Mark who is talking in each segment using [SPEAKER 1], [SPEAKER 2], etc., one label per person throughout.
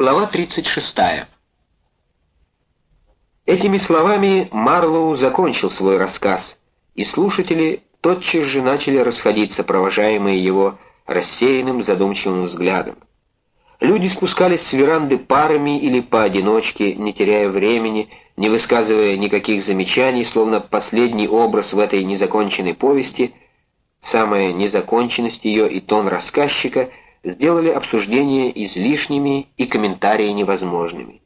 [SPEAKER 1] Глава 36. Этими словами Марлоу закончил свой рассказ, и слушатели тотчас же начали расходиться, провожаемые его рассеянным задумчивым взглядом. Люди спускались с веранды парами или поодиночке, не теряя времени, не высказывая никаких замечаний, словно последний образ в этой незаконченной повести, самая незаконченность ее и тон рассказчика — сделали обсуждения излишними и комментарии невозможными.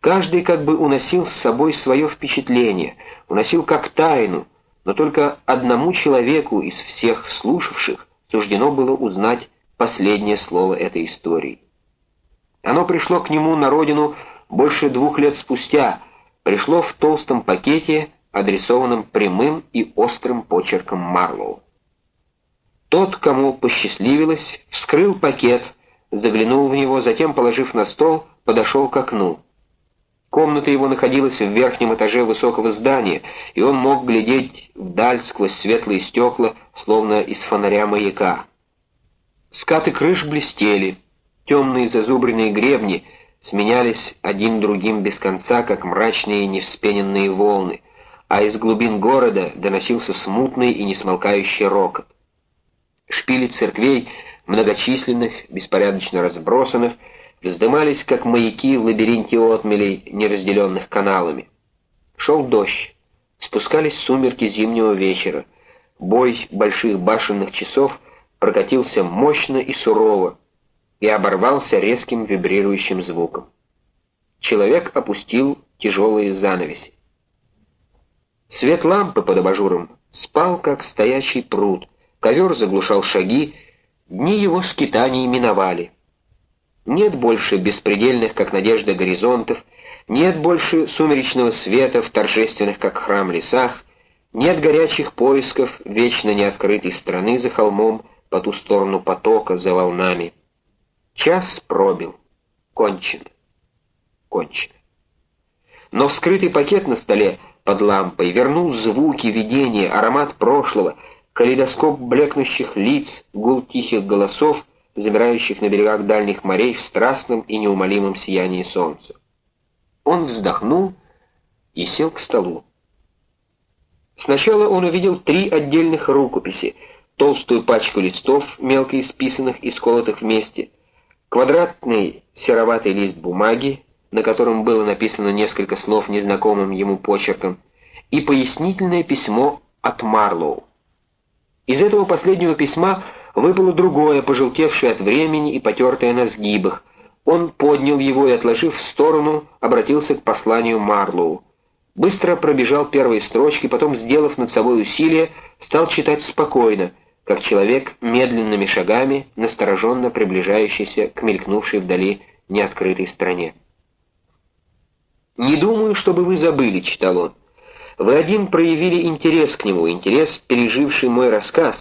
[SPEAKER 1] Каждый как бы уносил с собой свое впечатление, уносил как тайну, но только одному человеку из всех слушавших суждено было узнать последнее слово этой истории. Оно пришло к нему на родину больше двух лет спустя, пришло в толстом пакете, адресованном прямым и острым почерком Марлоу. Тот, кому посчастливилось, вскрыл пакет, заглянул в него, затем, положив на стол, подошел к окну. Комната его находилась в верхнем этаже высокого здания, и он мог глядеть вдаль сквозь светлые стекла, словно из фонаря маяка. Скаты крыш блестели, темные зазубренные гребни сменялись один другим без конца, как мрачные невспененные волны, а из глубин города доносился смутный и несмолкающий рокот. Шпили церквей, многочисленных, беспорядочно разбросанных, вздымались, как маяки в лабиринте отмелей, неразделенных каналами. Шел дождь, спускались сумерки зимнего вечера. Бой больших башенных часов прокатился мощно и сурово и оборвался резким вибрирующим звуком. Человек опустил тяжелые занавеси. Свет лампы под абажуром спал, как стоящий пруд, Ковер заглушал шаги, дни его скитаний миновали. Нет больше беспредельных, как надежда, горизонтов, нет больше сумеречного света в торжественных, как храм, лесах, нет горячих поисков вечно неоткрытой страны за холмом, по ту сторону потока, за волнами. Час пробил. Кончено. Кончено. Но вскрытый пакет на столе под лампой вернул звуки, видения, аромат прошлого — калейдоскоп блекнущих лиц, гул тихих голосов, замирающих на берегах дальних морей в страстном и неумолимом сиянии солнца. Он вздохнул и сел к столу. Сначала он увидел три отдельных рукописи, толстую пачку листов, мелко исписанных и сколотых вместе, квадратный сероватый лист бумаги, на котором было написано несколько слов незнакомым ему почерком, и пояснительное письмо от Марлоу. Из этого последнего письма выпало другое, пожелтевшее от времени и потертое на сгибах. Он поднял его и, отложив в сторону, обратился к посланию Марлоу. Быстро пробежал первые строчки, потом, сделав над собой усилие, стал читать спокойно, как человек медленными шагами, настороженно приближающийся к мелькнувшей вдали неоткрытой стране. «Не думаю, чтобы вы забыли», — читал он. Вы один проявили интерес к нему, интерес, переживший мой рассказ,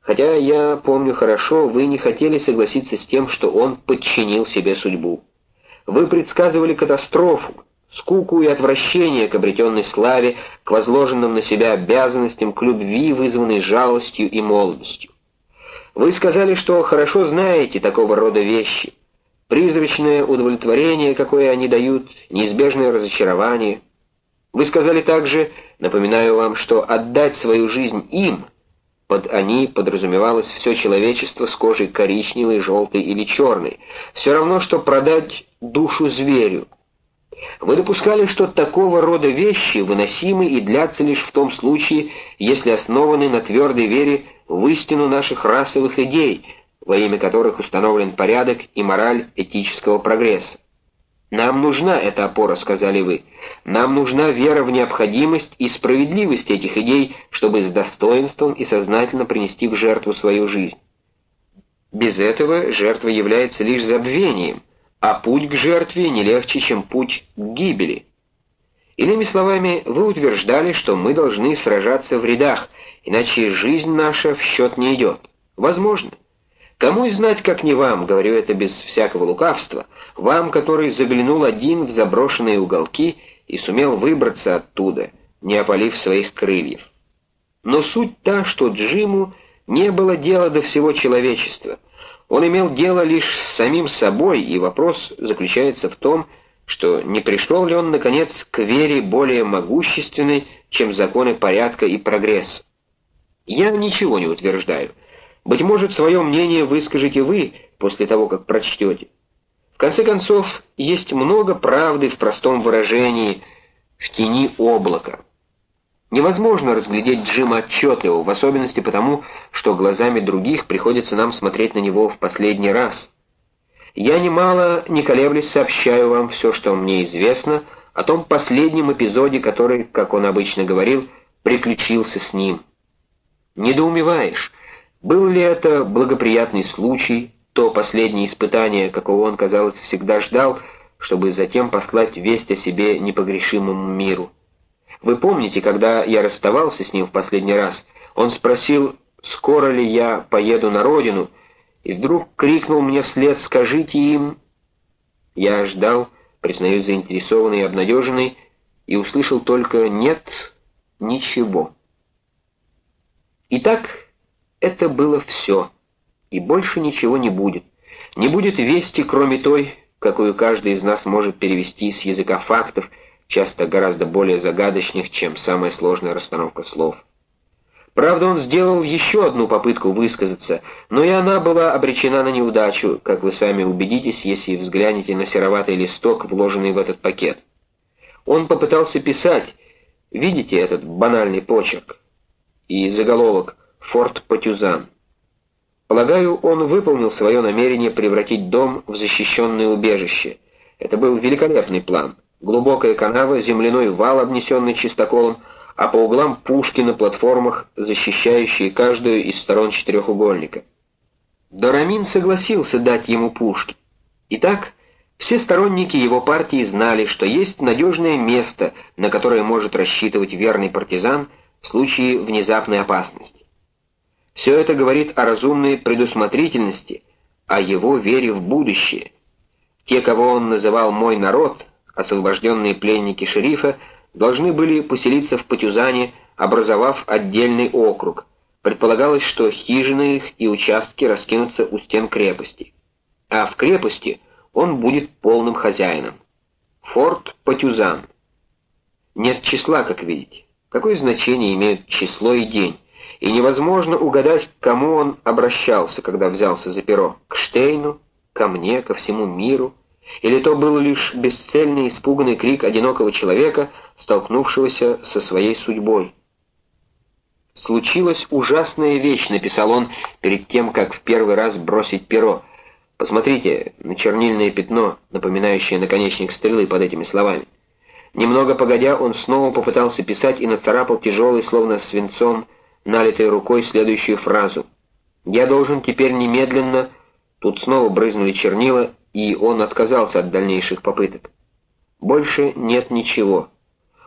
[SPEAKER 1] хотя я помню хорошо, вы не хотели согласиться с тем, что он подчинил себе судьбу. Вы предсказывали катастрофу, скуку и отвращение к обретенной славе, к возложенным на себя обязанностям, к любви, вызванной жалостью и молодостью. Вы сказали, что хорошо знаете такого рода вещи. Призрачное удовлетворение, какое они дают, неизбежное разочарование — вы сказали также, напоминаю вам, что отдать свою жизнь им, под «они» подразумевалось все человечество с кожей коричневой, желтой или черной, все равно, что продать душу зверю. Вы допускали, что такого рода вещи выносимы и длятся лишь в том случае, если основаны на твердой вере в истину наших расовых идей, во имя которых установлен порядок и мораль этического прогресса. «Нам нужна эта опора», — сказали вы. «Нам нужна вера в необходимость и справедливость этих идей, чтобы с достоинством и сознательно принести в жертву свою жизнь». Без этого жертва является лишь забвением, а путь к жертве не легче, чем путь к гибели. Иными словами, вы утверждали, что мы должны сражаться в рядах, иначе жизнь наша в счет не идет. Возможно. Кому и знать, как не вам, говорю это без всякого лукавства, вам, который заглянул один в заброшенные уголки и сумел выбраться оттуда, не опалив своих крыльев. Но суть та, что Джиму не было дела до всего человечества. Он имел дело лишь с самим собой, и вопрос заключается в том, что не пришел ли он, наконец, к вере более могущественной, чем законы порядка и прогресса. Я ничего не утверждаю. Быть может, свое мнение выскажете вы после того, как прочтете. В конце концов, есть много правды в простом выражении «в тени облака». Невозможно разглядеть Джима отчетливо, в особенности потому, что глазами других приходится нам смотреть на него в последний раз. Я немало, не колеблясь, сообщаю вам все, что мне известно, о том последнем эпизоде, который, как он обычно говорил, приключился с ним. Недоумеваешь, был ли это благоприятный случай, то последнее испытание, какого он, казалось, всегда ждал, чтобы затем послать весть о себе непогрешимому миру. Вы помните, когда я расставался с ним в последний раз, он спросил, скоро ли я поеду на родину, и вдруг крикнул мне вслед «Скажите им!». Я ждал, признаюсь заинтересованный и обнадеженный, и услышал только «Нет, ничего». Итак, это было все, и больше ничего не будет. Не будет вести, кроме той, какую каждый из нас может перевести с языка фактов, часто гораздо более загадочных, чем самая сложная расстановка слов. Правда, он сделал еще одну попытку высказаться, но и она была обречена на неудачу, как вы сами убедитесь, если взглянете на сероватый листок, вложенный в этот пакет. Он попытался писать, видите этот банальный почерк, и заголовок «Форт Патюзан». Полагаю, он выполнил свое намерение превратить дом в защищенное убежище. Это был великолепный план — глубокая канава, земляной вал, обнесенный чистоколом, а по углам пушки на платформах, защищающие каждую из сторон четырехугольника. Дорамин согласился дать ему пушки. Итак, все сторонники его партии знали, что есть надежное место, на которое может рассчитывать верный партизан в случае внезапной опасности. Все это говорит о разумной предусмотрительности, о его вере в будущее. Те, кого он называл «мой народ», освобожденные пленники шерифа должны были поселиться в Патюзане, образовав отдельный округ. Предполагалось, что хижины их и участки раскинутся у стен крепости. А в крепости он будет полным хозяином. Форт Патюзан. Нет числа, как видите. Какое значение имеют число и день? И невозможно угадать, к кому он обращался, когда взялся за перо. К Штейну, ко мне, ко всему миру — или то был лишь бесцельный испуганный крик одинокого человека, столкнувшегося со своей судьбой? «Случилась ужасная вещь», — написал он перед тем, как в первый раз бросить перо. Посмотрите на чернильное пятно, напоминающее наконечник стрелы под этими словами. Немного погодя, он снова попытался писать и нацарапал тяжелой, словно свинцом, налитой рукой следующую фразу. «Я должен теперь немедленно...» Тут снова брызнули чернила, и он отказался от дальнейших попыток. Больше нет ничего.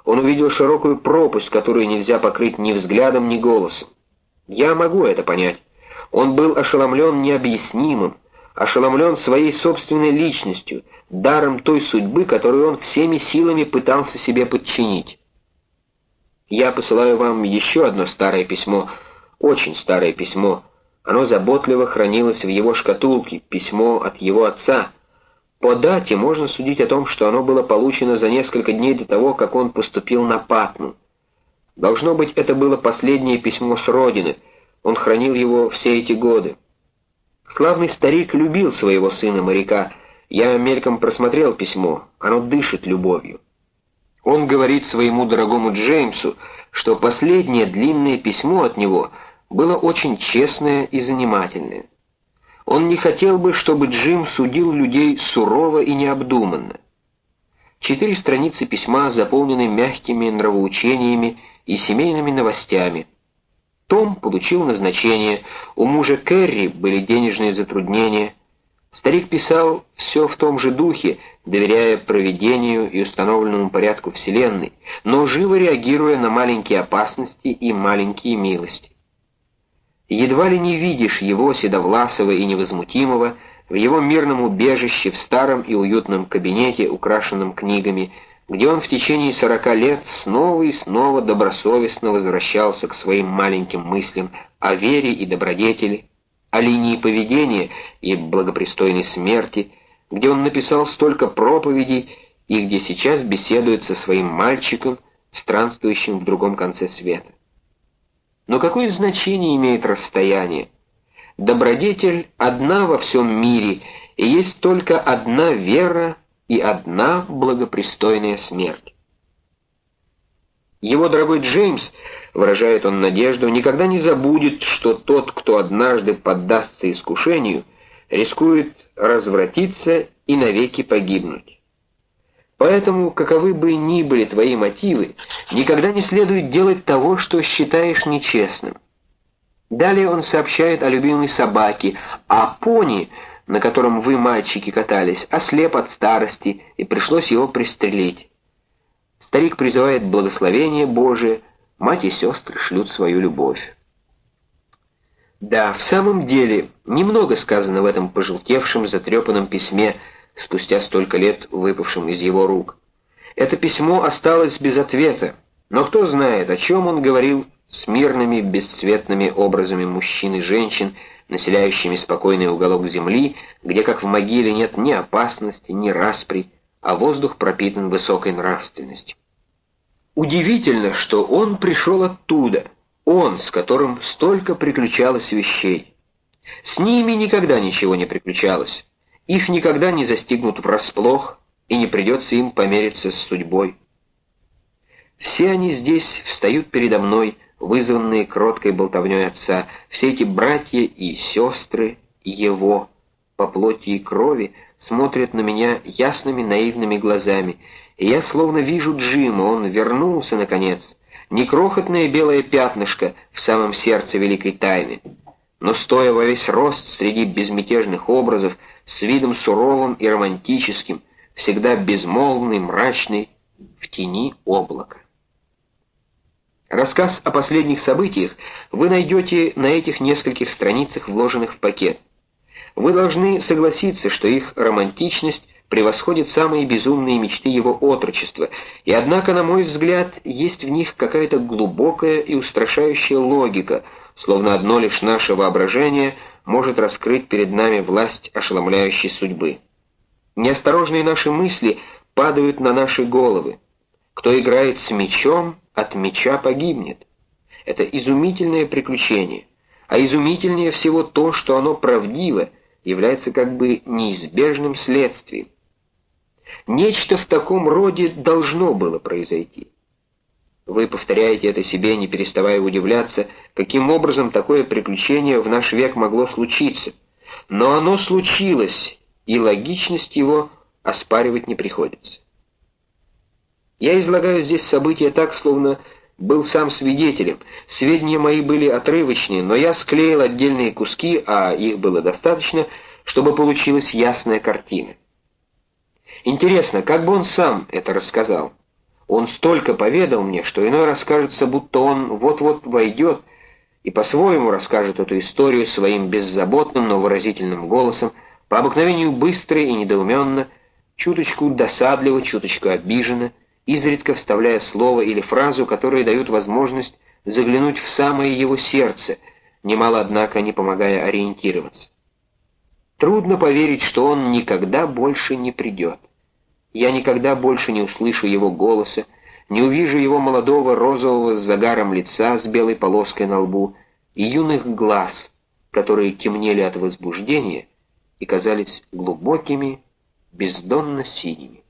[SPEAKER 1] Он увидел широкую пропасть, которую нельзя покрыть ни взглядом, ни голосом. Я могу это понять. Он был ошеломлен необъяснимым, ошеломлен своей собственной личностью, даром той судьбы, которую он всеми силами пытался себе подчинить. Я посылаю вам еще одно старое письмо, очень старое письмо, оно заботливо хранилось в его шкатулке, письмо от его отца. По дате можно судить о том, что оно было получено за несколько дней до того, как он поступил на Патну. Должно быть, это было последнее письмо с родины. Он хранил его все эти годы. Славный старик любил своего сына-моряка. Я мельком просмотрел письмо. Оно дышит любовью. Он говорит своему дорогому Джеймсу, что последнее длинное письмо от него — было очень честное и занимательное. Он не хотел бы, чтобы Джим судил людей сурово и необдуманно. Четыре страницы письма заполнены мягкими нравоучениями и семейными новостями. Том получил назначение, у мужа Кэрри были денежные затруднения. Старик писал все в том же духе, доверяя проведению и установленному порядку Вселенной, но живо реагируя на маленькие опасности и маленькие милости. Едва ли не видишь его, седовласого и невозмутимого, в его мирном убежище, в старом и уютном кабинете, украшенном книгами, где он в течение сорока лет снова и снова добросовестно возвращался к своим маленьким мыслям о вере и добродетели, о линии поведения и благопристойной смерти, где он написал столько проповедей и где сейчас беседует со своим мальчиком, странствующим в другом конце света. Но какое значение имеет расстояние? Добродетель одна во всем мире, и есть только одна вера и одна благопристойная смерть. Его дорогой Джеймс, выражает он надежду, никогда не забудет, что тот, кто однажды поддастся искушению, рискует развратиться и навеки погибнуть. Поэтому, каковы бы ни были твои мотивы, никогда не следует делать того, что считаешь нечестным. Далее он сообщает о любимой собаке, а пони, на котором вы, мальчики, катались, ослеп от старости, и пришлось его пристрелить. Старик призывает благословение Божие, мать и сестры шлют свою любовь. Да, в самом деле, немного сказано в этом пожелтевшем, затрепанном письме, спустя столько лет выпавшем из его рук. Это письмо осталось без ответа, но кто знает, о чем он говорил с мирными, бесцветными образами мужчин и женщин, населяющими спокойный уголок земли, где, как в могиле, нет ни опасности, ни распри, а воздух пропитан высокой нравственностью. Удивительно, что он пришел оттуда, он, с которым столько приключалось вещей. С ними никогда ничего не приключалось, их никогда не застигнут врасплох, и не придется им помериться с судьбой. Все они здесь встают передо мной, вызванные кроткой болтовней отца, все эти братья и сестры его, по плоти и крови, смотрят на меня ясными наивными глазами, и я словно вижу Джима, он вернулся, наконец, не крохотное белое пятнышко в самом сердце великой тайны, но стоя во весь рост среди безмятежных образов, с видом суровым и романтическим, всегда безмолвный, мрачный, в тени облака. Рассказ о последних событиях вы найдете на этих нескольких страницах, вложенных в пакет. Вы должны согласиться, что их романтичность превосходит самые безумные мечты его отрочества, и однако, на мой взгляд, есть в них какая-то глубокая и устрашающая логика, словно одно лишь наше воображение может раскрыть перед нами власть ошеломляющей судьбы. Неосторожные наши мысли падают на наши головы. Кто играет с мечом, от меча погибнет. Это изумительное приключение, а изумительнее всего то, что оно правдиво, является как бы неизбежным следствием. Нечто в таком роде должно было произойти. Вы повторяете это себе, не переставая удивляться, каким образом такое приключение в наш век могло случиться. Но оно случилось, и логичность его оспаривать не приходится. Я излагаю здесь события так, словно был сам свидетелем. Сведения мои были отрывочные, но я склеил отдельные куски, а их было достаточно, чтобы получилась ясная картина. Интересно, как бы он сам это рассказал? Он столько поведал мне, что иной раз кажется, будто он вот-вот войдет и по-своему расскажет эту историю своим беззаботным, но выразительным голосом, по обыкновению быстро и недоуменно, чуточку досадливо, чуточку обиженно, изредка вставляя слово или фразу, которые дают возможность заглянуть в самое его сердце, немало, однако, не помогая ориентироваться. Трудно поверить, что он никогда больше не придет. Я никогда больше не услышу его голоса, не увижу его молодого розового с загаром лица с белой полоской на лбу и юных глаз, которые темнели от возбуждения и казались глубокими, бездонно синими.